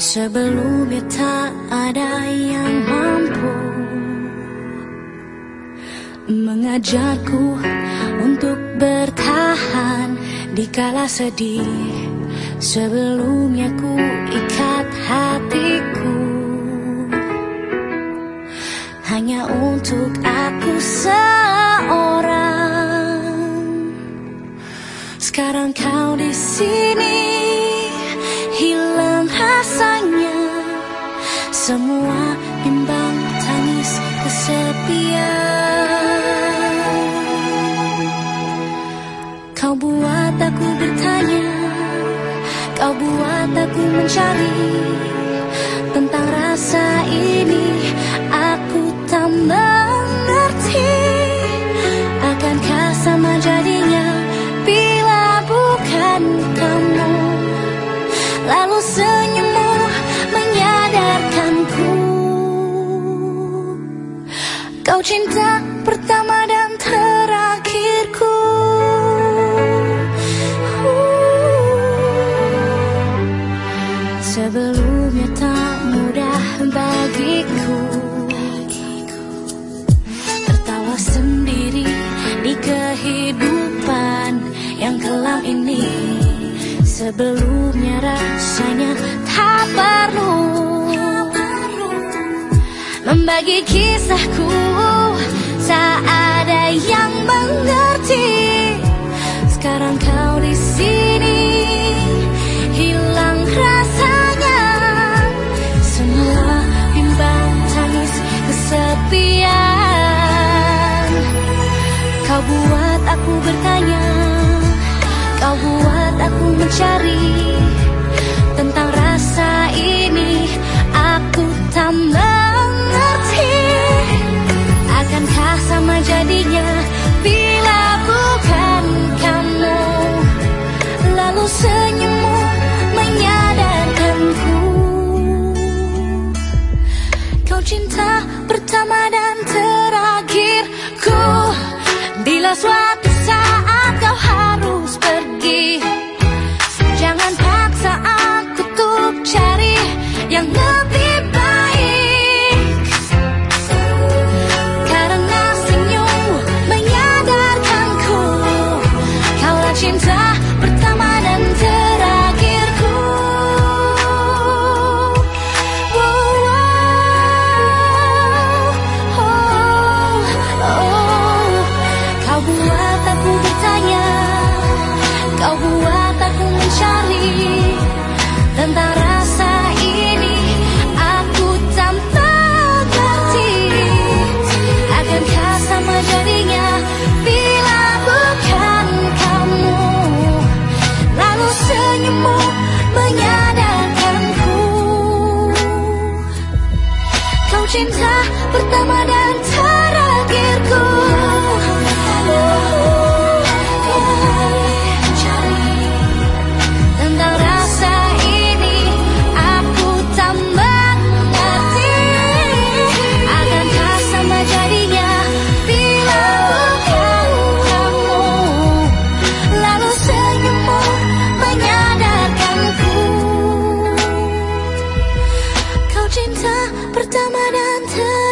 Sebelumnya tak ada yang mampu Mengajarku untuk bertahan di kala sedih Sebelumnya ku ikat hatiku. Hanya untuk aku seorang. Sekarang kau di sini Semua bimbang tangis kesepian. Kau buat aku bertanya Kau buat aku mencari. Tentang rasa ini Aku tak mengerti. Akankah sama jadinya Bila bukan kamu? Lalu senyummu Kau cinta pertama dan terakhirku. Sebelumnya tak mudah bagiku. Tertawa sendiri di kehidupan yang kelam ini. Sebelumnya rasanya tak perlu Membagi kisahku Tak ada yang mengerti. Sekarang kau di sini Hilang rasanya. Semua bimbang tangis kesepian. Kau buat aku bertanya Kau buat aku mencari Tentang jadinya mencari Tentang until